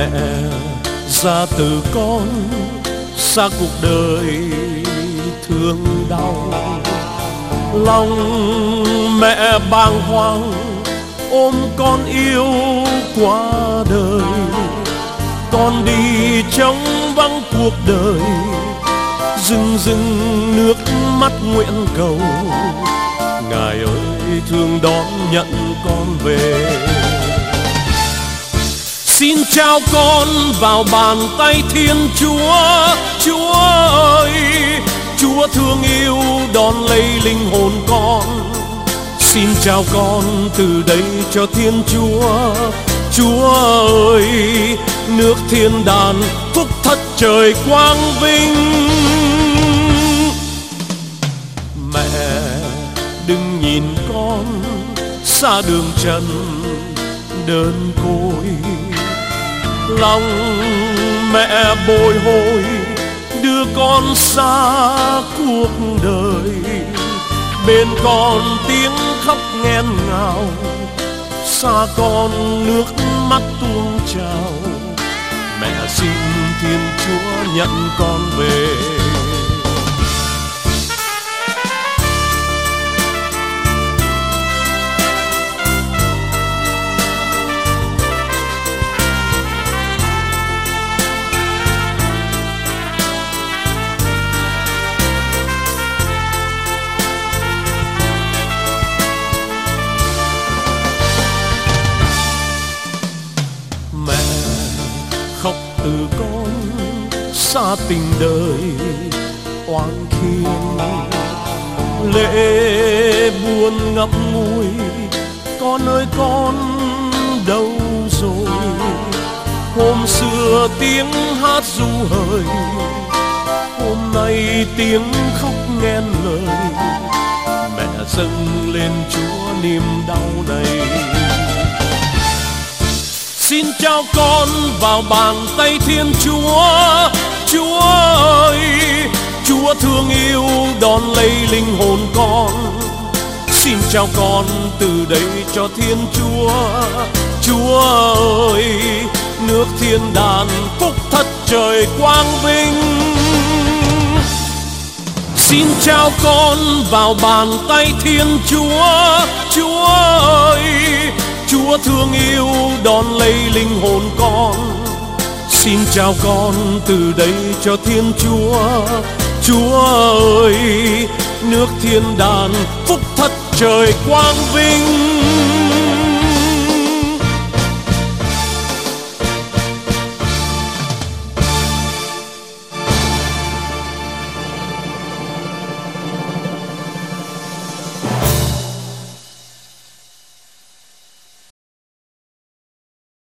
mẹ ra từ con xa cuộc đời thương đau. Lòng mẹ bàng hoàng ôm con yêu qua đời. Con đi trong vắng cuộc đời, rưng rưng nước mắt nguyện cầu. Ngài ơi, thương đón nhận con về xin trao con vào bàn tay thiên chúa. Chúa ơi, chúa thương yêu, đón lấy linh hồn con. Xin trao con từ đây cho thiên chúa. Chúa ơi, nước thiên đàn phúc thất trời quang vinh. Mẹ, đừng nhìn con xa đường trần, đơn côi lòng mẹ bồi hồi, đưa con xa cuộc đời. Bên con tiếng khóc nghẹn ngào, xa con nước mắt tuôn trào. Mẹ xin thiên chúa nhận con về. Xa tình đời. Oan khiên lệ buồn ngậm ngùi con ơi con đâu rồi? Hôm xưa tiếng hát du hời, hôm nay tiếng khóc nghẹn lời mẹ dâng lên chúa niềm đau này xin trao con vào bàn tay thiên chúa chúa ơi, chúa thương yêu đón lấy linh hồn con. Xin chào con từ đây cho thiên chúa. Chúa ơi, nước thiên đàng phúc thật trời quang vinh. Xin trao con vào bàn tay thiên chúa. Chúa ơi, chúa thương yêu đón lấy linh hồn con xin chào con từ đây cho thiên chúa. Chúa ơi, nước thiên đàng phúc thất trời quang vinh.